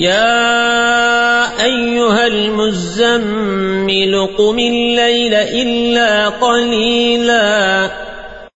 يا أيها المزمل قم الليل إلا قليلاً.